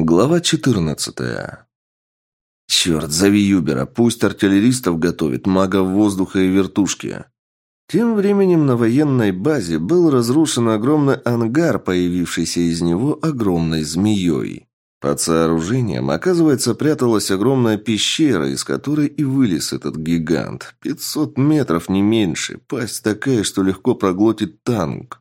Глава 14. Черт, зови Юбера, пусть артиллеристов готовит, магов воздуха и вертушки. Тем временем на военной базе был разрушен огромный ангар, появившийся из него огромной змеей. Под сооружением, оказывается, пряталась огромная пещера, из которой и вылез этот гигант. 500 метров, не меньше. Пасть такая, что легко проглотит танк.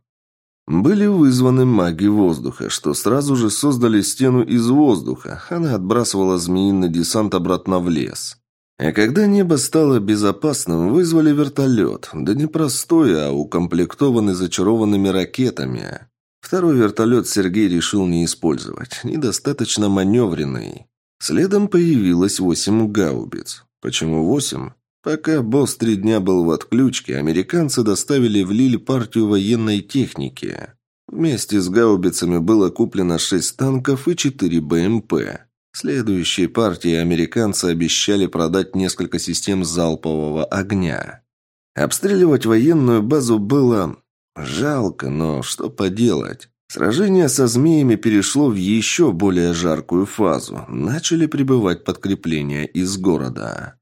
Были вызваны маги воздуха, что сразу же создали стену из воздуха. Она отбрасывала змеиный десант обратно в лес. А когда небо стало безопасным, вызвали вертолет. Да не простой, а укомплектованный зачарованными ракетами. Второй вертолет Сергей решил не использовать. Недостаточно маневренный. Следом появилось восемь гаубиц. Почему восемь? Пока босс три дня был в отключке, американцы доставили в Лиль партию военной техники. Вместе с гаубицами было куплено шесть танков и четыре БМП. Следующей партии американцы обещали продать несколько систем залпового огня. Обстреливать военную базу было Жалко, но что поделать. Сражение со змеями перешло в еще более жаркую фазу. Начали прибывать подкрепления из города.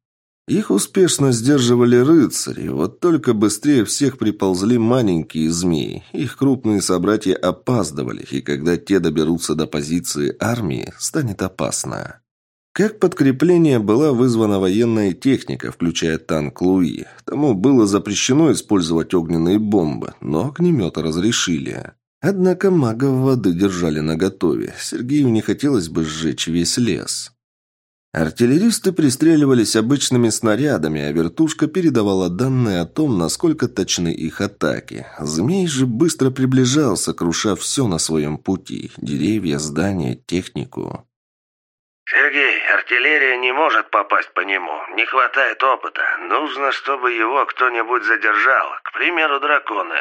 Их успешно сдерживали рыцари, вот только быстрее всех приползли маленькие змеи. Их крупные собратья опаздывали, и когда те доберутся до позиции армии, станет опасно. Как подкрепление была вызвана военная техника, включая танк Луи. Тому было запрещено использовать огненные бомбы, но огнеметы разрешили. Однако магов воды держали наготове. Сергею не хотелось бы сжечь весь лес. Артиллеристы пристреливались обычными снарядами, а вертушка передавала данные о том, насколько точны их атаки. Змей же быстро приближался, круша все на своем пути – деревья, здания, технику. «Сергей, артиллерия не может попасть по нему. Не хватает опыта. Нужно, чтобы его кто-нибудь задержал. К примеру, драконы».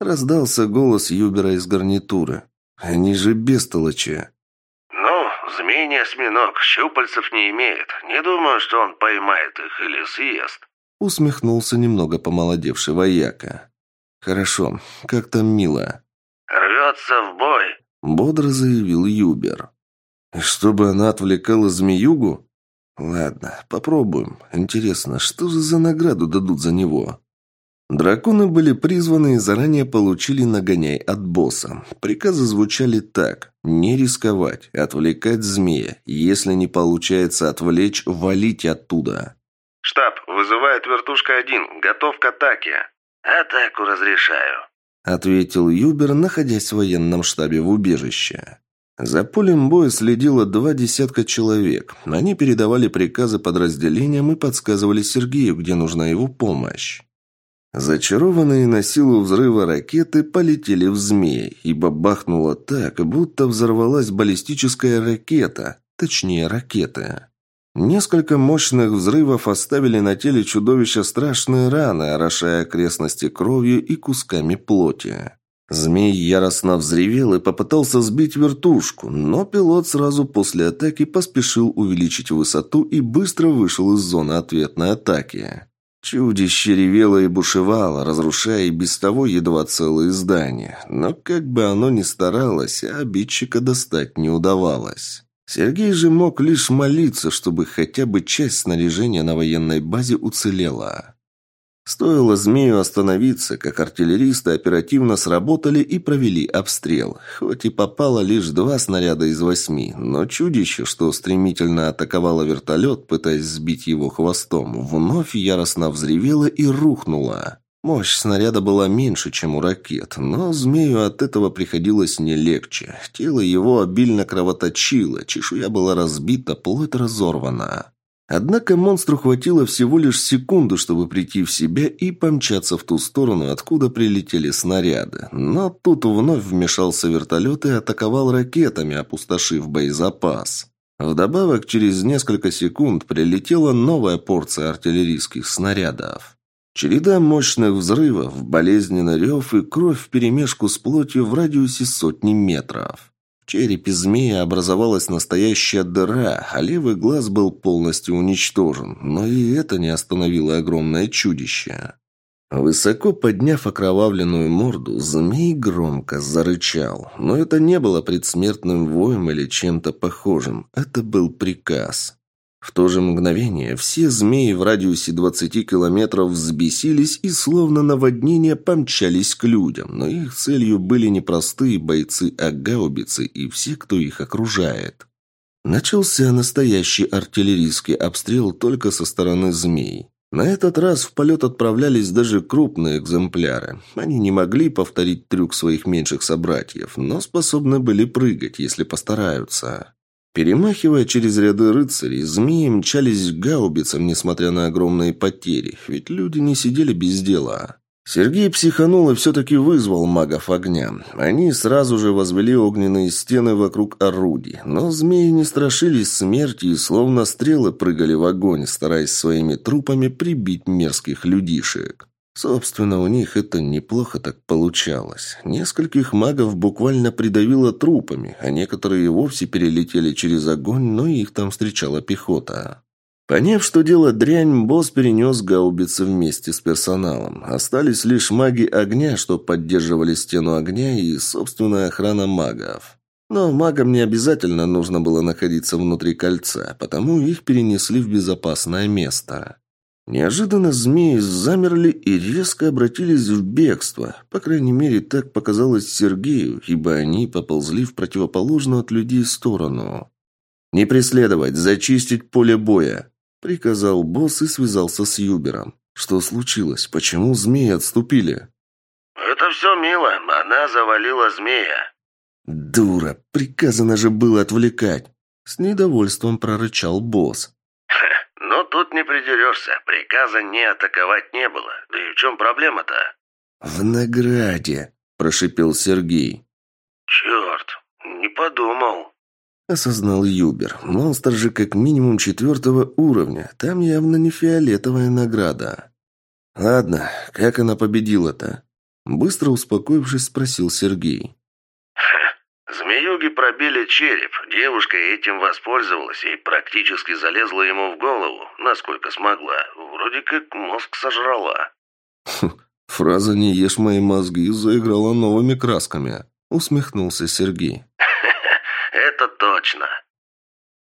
Раздался голос Юбера из гарнитуры. «Они же бестолочи». «Ну, змей не осьминог, щупальцев не имеет. Не думаю, что он поймает их или съест». Усмехнулся немного помолодевший вояка. «Хорошо. Как там Мила?» «Рвется в бой», — бодро заявил Юбер. Чтобы она отвлекала змеюгу? Ладно, попробуем. Интересно, что же за награду дадут за него? Драконы были призваны и заранее получили нагоняй от босса. Приказы звучали так. Не рисковать, отвлекать змея. Если не получается отвлечь, валить оттуда. «Штаб, вызывает вертушка-1. Готов к атаке». «Атаку разрешаю», — ответил Юбер, находясь в военном штабе в убежище. За полем боя следило два десятка человек. Они передавали приказы подразделениям и подсказывали Сергею, где нужна его помощь. Зачарованные на силу взрыва ракеты полетели в змей, ибо бахнуло так, будто взорвалась баллистическая ракета, точнее ракеты. Несколько мощных взрывов оставили на теле чудовища страшные раны, орошая окрестности кровью и кусками плоти. Змей яростно взревел и попытался сбить вертушку, но пилот сразу после атаки поспешил увеличить высоту и быстро вышел из зоны ответной атаки. Чудище ревело и бушевало, разрушая и без того едва целые здания. Но как бы оно ни старалось, обидчика достать не удавалось. Сергей же мог лишь молиться, чтобы хотя бы часть снаряжения на военной базе уцелела. Стоило змею остановиться, как артиллеристы оперативно сработали и провели обстрел. Хоть и попало лишь два снаряда из восьми, но чудище, что стремительно атаковало вертолет, пытаясь сбить его хвостом, вновь яростно взревело и рухнуло. Мощь снаряда была меньше, чем у ракет, но змею от этого приходилось не легче. Тело его обильно кровоточило, чешуя была разбита, плоть разорвана. Однако монстру хватило всего лишь секунду, чтобы прийти в себя и помчаться в ту сторону, откуда прилетели снаряды. Но тут вновь вмешался вертолет и атаковал ракетами, опустошив боезапас. Вдобавок, через несколько секунд прилетела новая порция артиллерийских снарядов. Череда мощных взрывов, болезненный рев и кровь вперемешку с плотью в радиусе сотни метров черепе змея образовалась настоящая дыра, а левый глаз был полностью уничтожен, но и это не остановило огромное чудище. Высоко подняв окровавленную морду, змей громко зарычал. Но это не было предсмертным воем или чем-то похожим. Это был приказ. В то же мгновение все змеи в радиусе 20 километров взбесились и словно наводнение помчались к людям, но их целью были не простые бойцы, а гаубицы и все, кто их окружает. Начался настоящий артиллерийский обстрел только со стороны змей. На этот раз в полет отправлялись даже крупные экземпляры. Они не могли повторить трюк своих меньших собратьев, но способны были прыгать, если постараются. Перемахивая через ряды рыцарей, змеи мчались к гаубицам, несмотря на огромные потери, ведь люди не сидели без дела. Сергей психанул и все-таки вызвал магов огня. Они сразу же возвели огненные стены вокруг орудий, но змеи не страшились смерти и словно стрелы прыгали в огонь, стараясь своими трупами прибить мерзких людишек. Собственно, у них это неплохо так получалось. Нескольких магов буквально придавило трупами, а некоторые и вовсе перелетели через огонь, но их там встречала пехота. Поняв, что дело дрянь, босс перенес гаубицы вместе с персоналом. Остались лишь маги огня, что поддерживали стену огня и собственная охрана магов. Но магам не обязательно нужно было находиться внутри кольца, потому их перенесли в безопасное место. Неожиданно змеи замерли и резко обратились в бегство. По крайней мере, так показалось Сергею, ибо они поползли в противоположную от людей сторону. «Не преследовать, зачистить поле боя!» Приказал босс и связался с Юбером. Что случилось? Почему змеи отступили? «Это все мило. Она завалила змея». «Дура! Приказано же было отвлекать!» С недовольством прорычал босс. «Но тут не придерешься. Приказа не атаковать не было. Да и в чем проблема-то?» «В награде!» – прошипел Сергей. «Черт! Не подумал!» Осознал Юбер. Монстр же как минимум четвертого уровня. Там явно не фиолетовая награда. Ладно, как она победила-то? Быстро успокоившись, спросил Сергей. Змеюги пробили череп. Девушка этим воспользовалась и практически залезла ему в голову, насколько смогла. Вроде как мозг сожрала. Фраза «не ешь мои мозги» заиграла новыми красками. Усмехнулся Сергей это точно.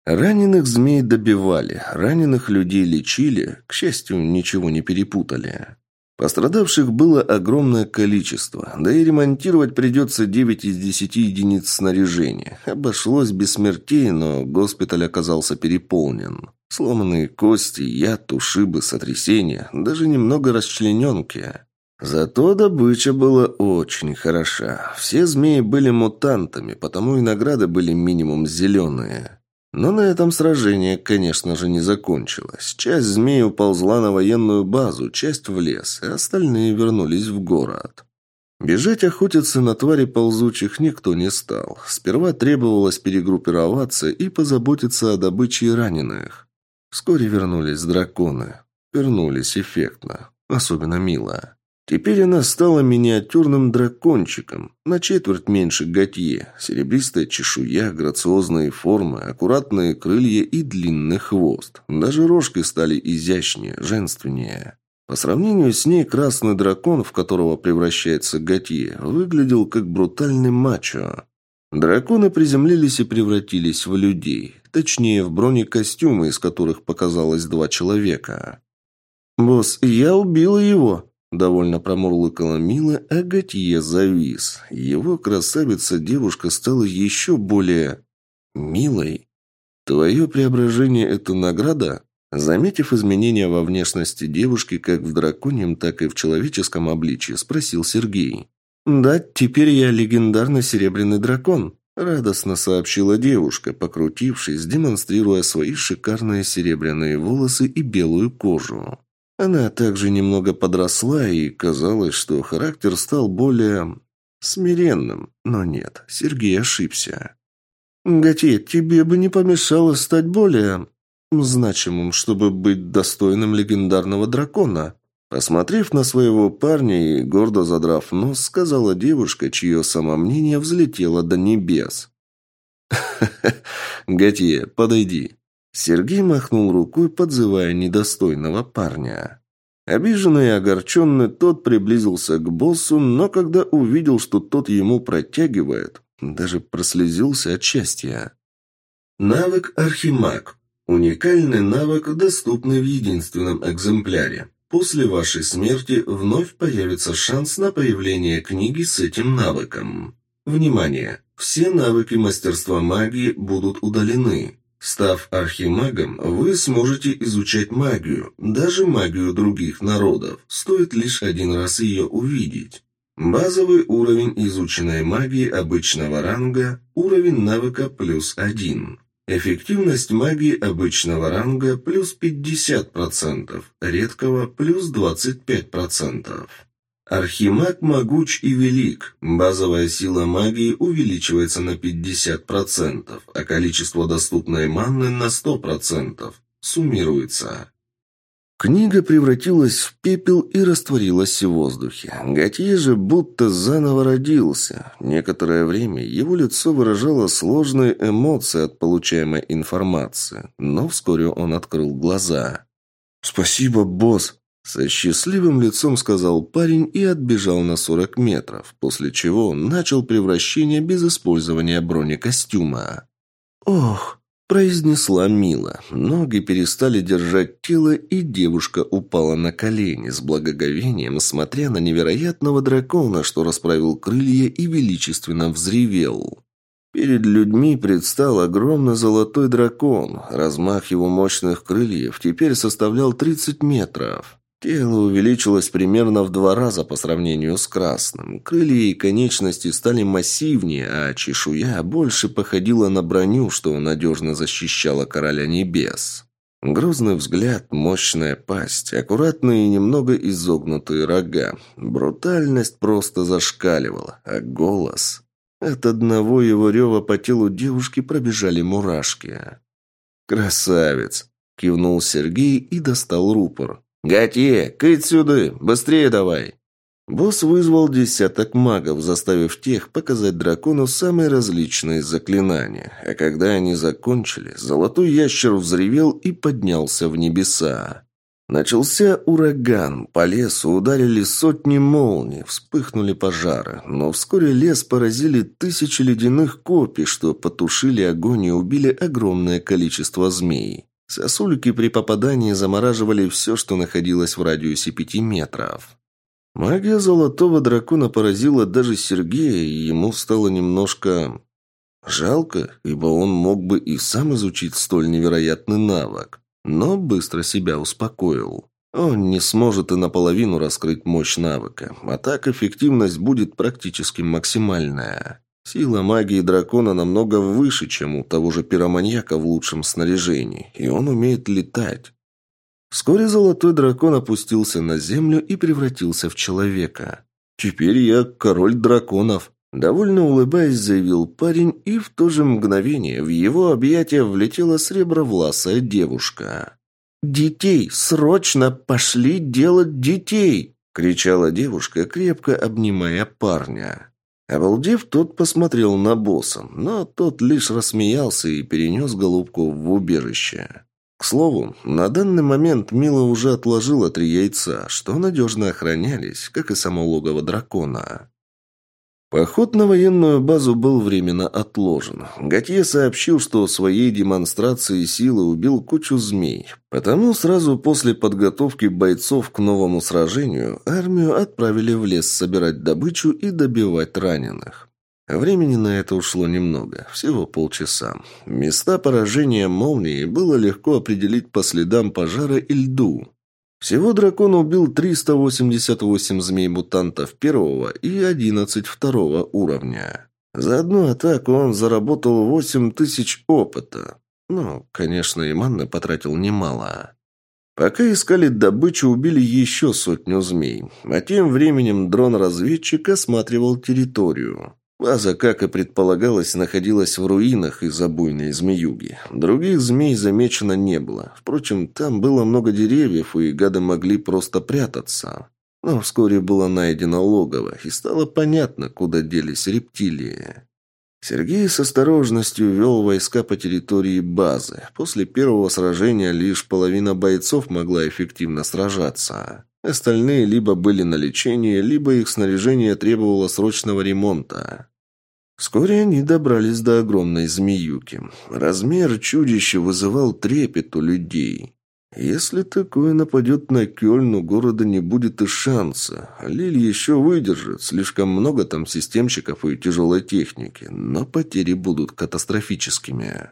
Раненых змей добивали, раненых людей лечили, к счастью, ничего не перепутали. Пострадавших было огромное количество, да и ремонтировать придется 9 из 10 единиц снаряжения. Обошлось без смертей, но госпиталь оказался переполнен. Сломанные кости, яд, ушибы, сотрясения, даже немного расчлененки. Зато добыча была очень хороша. Все змеи были мутантами, потому и награды были минимум зеленые. Но на этом сражение, конечно же, не закончилось. Часть змей уползла на военную базу, часть в лес, и остальные вернулись в город. Бежать охотиться на твари ползучих никто не стал. Сперва требовалось перегруппироваться и позаботиться о добыче раненых. Вскоре вернулись драконы. Вернулись эффектно. Особенно мило. Теперь она стала миниатюрным дракончиком, на четверть меньше Готье, серебристая чешуя, грациозные формы, аккуратные крылья и длинный хвост. Даже рожки стали изящнее, женственнее. По сравнению с ней красный дракон, в которого превращается Готье, выглядел как брутальный мачо. Драконы приземлились и превратились в людей, точнее в бронекостюмы, из которых показалось два человека. «Босс, я убила его!» Довольно промурлыкала Мила, а Готье завис. Его красавица-девушка стала еще более... милой. «Твое преображение – это награда?» Заметив изменения во внешности девушки как в драконьем, так и в человеческом обличье, спросил Сергей. «Да, теперь я легендарный серебряный дракон», – радостно сообщила девушка, покрутившись, демонстрируя свои шикарные серебряные волосы и белую кожу. Она также немного подросла, и казалось, что характер стал более... смиренным. Но нет, Сергей ошибся. «Готье, тебе бы не помешало стать более... значимым, чтобы быть достойным легендарного дракона», Посмотрев на своего парня и гордо задрав нос, сказала девушка, чье самомнение взлетело до небес. «Готье, подойди». Сергей махнул рукой, подзывая недостойного парня. Обиженный и огорченный, тот приблизился к боссу, но когда увидел, что тот ему протягивает, даже прослезился от счастья. Навык «Архимаг». Уникальный навык, доступный в единственном экземпляре. После вашей смерти вновь появится шанс на появление книги с этим навыком. Внимание! Все навыки мастерства магии будут удалены. Став архимагом, вы сможете изучать магию, даже магию других народов. Стоит лишь один раз ее увидеть. Базовый уровень изученной магии обычного ранга – уровень навыка плюс один. Эффективность магии обычного ранга плюс 50%, редкого плюс 25%. Архимаг могуч и велик. Базовая сила магии увеличивается на 50%, а количество доступной манны на 100%. Суммируется. Книга превратилась в пепел и растворилась в воздухе. Готье же будто заново родился. Некоторое время его лицо выражало сложные эмоции от получаемой информации, но вскоре он открыл глаза. «Спасибо, босс!» Со счастливым лицом сказал парень и отбежал на 40 метров, после чего начал превращение без использования бронекостюма. «Ох!» – произнесла Мила. Ноги перестали держать тело, и девушка упала на колени с благоговением, смотря на невероятного дракона, что расправил крылья и величественно взревел. Перед людьми предстал огромный золотой дракон. Размах его мощных крыльев теперь составлял 30 метров. Тело увеличилось примерно в два раза по сравнению с красным. Крылья и конечности стали массивнее, а чешуя больше походила на броню, что надежно защищала короля небес. Грозный взгляд, мощная пасть, аккуратные и немного изогнутые рога. Брутальность просто зашкаливала, а голос... От одного его рева по телу девушки пробежали мурашки. «Красавец!» – кивнул Сергей и достал рупор. «Готье, кыть сюда! Быстрее давай!» Босс вызвал десяток магов, заставив тех показать дракону самые различные заклинания. А когда они закончили, золотой ящер взревел и поднялся в небеса. Начался ураган, по лесу ударили сотни молний, вспыхнули пожары, но вскоре лес поразили тысячи ледяных копий, что потушили огонь и убили огромное количество змей. Сосульки при попадании замораживали все, что находилось в радиусе пяти метров. Магия золотого дракона поразила даже Сергея, и ему стало немножко... Жалко, ибо он мог бы и сам изучить столь невероятный навык, но быстро себя успокоил. Он не сможет и наполовину раскрыть мощь навыка, а так эффективность будет практически максимальная. Сила магии дракона намного выше, чем у того же пироманьяка в лучшем снаряжении, и он умеет летать. Вскоре золотой дракон опустился на землю и превратился в человека. «Теперь я король драконов», – довольно улыбаясь, заявил парень, и в то же мгновение в его объятия влетела сребровласая девушка. «Детей! Срочно пошли делать детей!» – кричала девушка, крепко обнимая парня. Обалдев, тот посмотрел на босса, но тот лишь рассмеялся и перенес голубку в убежище. К слову, на данный момент Мила уже отложила три яйца, что надежно охранялись, как и само логово дракона. Поход на военную базу был временно отложен. Готье сообщил, что своей демонстрацией силы убил кучу змей. Потому сразу после подготовки бойцов к новому сражению армию отправили в лес собирать добычу и добивать раненых. Времени на это ушло немного, всего полчаса. Места поражения молнии было легко определить по следам пожара и льду. Всего дракон убил 388 змей-мутантов первого и 11 второго уровня. За одну атаку он заработал 8000 опыта. Ну, конечно, и манны потратил немало. Пока искали добычу, убили еще сотню змей. А тем временем дрон-разведчик осматривал территорию. База, как и предполагалось, находилась в руинах из-за буйной змеюги. Других змей замечено не было. Впрочем, там было много деревьев, и гады могли просто прятаться. Но вскоре было найдено логово, и стало понятно, куда делись рептилии. Сергей с осторожностью вел войска по территории базы. После первого сражения лишь половина бойцов могла эффективно сражаться. Остальные либо были на лечении, либо их снаряжение требовало срочного ремонта. Вскоре они добрались до огромной змеюки. Размер чудища вызывал трепет у людей. Если такое нападет на Кёльн, у города не будет и шанса. Лиль еще выдержит, слишком много там системщиков и тяжелой техники, но потери будут катастрофическими.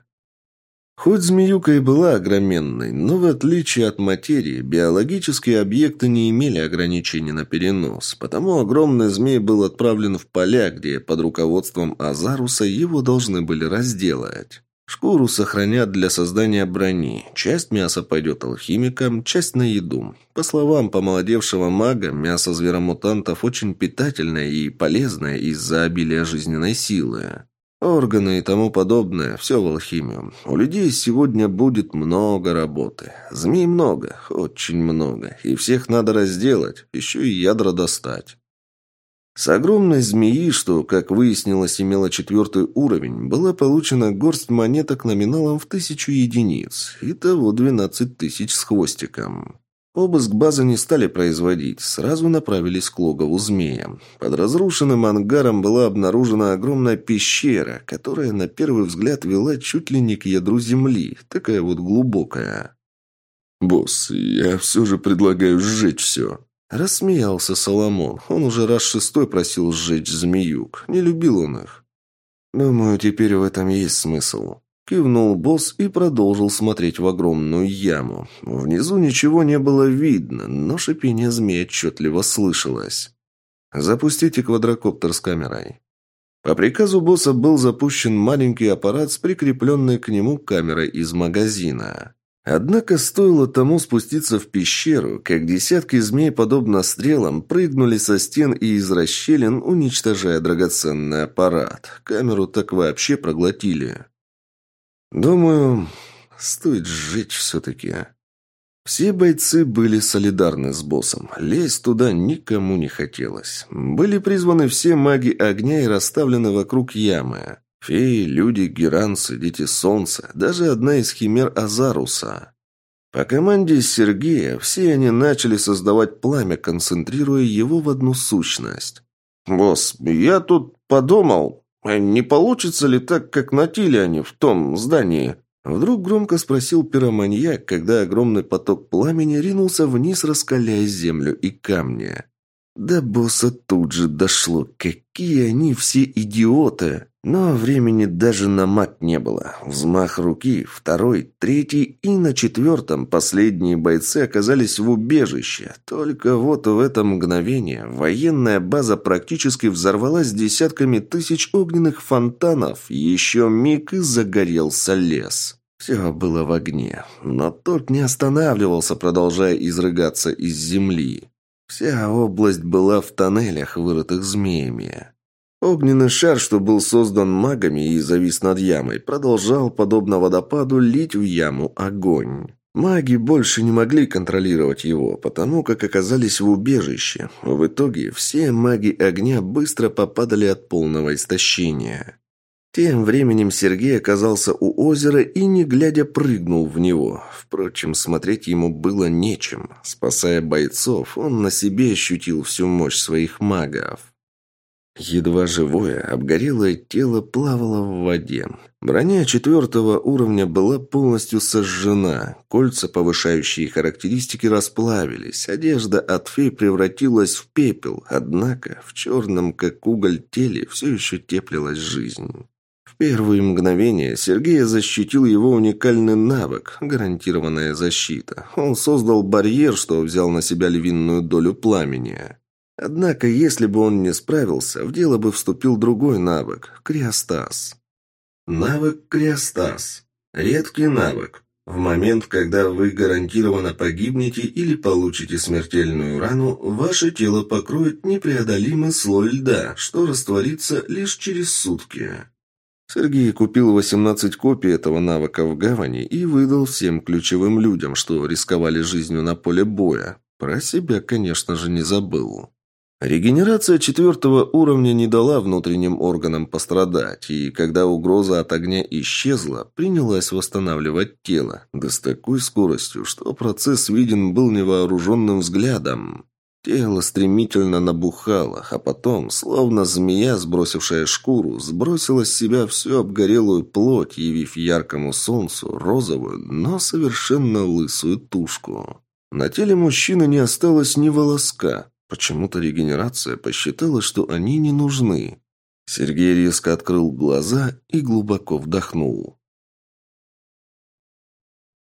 Хоть змеюка и была огроменной, но в отличие от материи, биологические объекты не имели ограничений на перенос, потому огромный змей был отправлен в поля, где под руководством Азаруса его должны были разделать. Шкуру сохранят для создания брони. Часть мяса пойдет алхимикам, часть на еду. По словам помолодевшего мага, мясо зверомутантов очень питательное и полезное из-за обилия жизненной силы. Органы и тому подобное – все в алхимию. У людей сегодня будет много работы. Змей много, очень много. И всех надо разделать, еще и ядра достать. С огромной змеи, что, как выяснилось, имела четвертый уровень, была получена горсть монеток номиналом в тысячу единиц. Итого двенадцать тысяч с хвостиком. Обыск базы не стали производить, сразу направились к логову змея. Под разрушенным ангаром была обнаружена огромная пещера, которая на первый взгляд вела чуть ли не к ядру земли, такая вот глубокая. «Босс, я все же предлагаю сжечь все», Рассмеялся Соломон. Он уже раз шестой просил сжечь змеюк. Не любил он их. «Думаю, теперь в этом есть смысл». Кивнул босс и продолжил смотреть в огромную яму. Внизу ничего не было видно, но шипение змеи отчетливо слышалось. «Запустите квадрокоптер с камерой». По приказу босса был запущен маленький аппарат с прикрепленной к нему камерой из магазина. Однако стоило тому спуститься в пещеру, как десятки змей, подобно стрелам, прыгнули со стен и из расщелин, уничтожая драгоценный аппарат. Камеру так вообще проглотили. Думаю, стоит сжечь все-таки. Все бойцы были солидарны с боссом. Лезть туда никому не хотелось. Были призваны все маги огня и расставлены вокруг ямы. Феи, люди, геранцы, дети солнца, даже одна из химер Азаруса. По команде Сергея все они начали создавать пламя, концентрируя его в одну сущность. «Босс, я тут подумал, не получится ли так, как на Тилиане в том здании?» Вдруг громко спросил пироманьяк, когда огромный поток пламени ринулся вниз, раскаляя землю и камни. До босса тут же дошло, какие они все идиоты. Но времени даже на мат не было. Взмах руки, второй, третий и на четвертом последние бойцы оказались в убежище. Только вот в это мгновение военная база практически взорвалась десятками тысяч огненных фонтанов. Еще миг и загорелся лес. Все было в огне, но тот не останавливался, продолжая изрыгаться из земли. Вся область была в тоннелях, вырытых змеями. Огненный шар, что был создан магами и завис над ямой, продолжал, подобно водопаду, лить в яму огонь. Маги больше не могли контролировать его, потому как оказались в убежище. В итоге все маги огня быстро попадали от полного истощения. Тем временем Сергей оказался у озера и, не глядя, прыгнул в него. Впрочем, смотреть ему было нечем. Спасая бойцов, он на себе ощутил всю мощь своих магов. Едва живое, обгорелое тело плавало в воде. Броня четвертого уровня была полностью сожжена. Кольца, повышающие характеристики, расплавились. Одежда от фей превратилась в пепел. Однако в черном, как уголь, теле все еще теплилась жизнь. В первые мгновения Сергея защитил его уникальный навык – гарантированная защита. Он создал барьер, что взял на себя львиную долю пламени. Однако, если бы он не справился, в дело бы вступил другой навык – криостаз. Навык криостаз. Редкий навык. В момент, когда вы гарантированно погибнете или получите смертельную рану, ваше тело покроет непреодолимый слой льда, что растворится лишь через сутки. Сергей купил 18 копий этого навыка в гавани и выдал всем ключевым людям, что рисковали жизнью на поле боя. Про себя, конечно же, не забыл. Регенерация четвертого уровня не дала внутренним органам пострадать, и когда угроза от огня исчезла, принялась восстанавливать тело, да с такой скоростью, что процесс виден был невооруженным взглядом. Тело стремительно набухало, а потом, словно змея, сбросившая шкуру, сбросила с себя всю обгорелую плоть, явив яркому солнцу розовую, но совершенно лысую тушку. На теле мужчины не осталось ни волоска, Почему-то регенерация посчитала, что они не нужны. Сергей резко открыл глаза и глубоко вдохнул.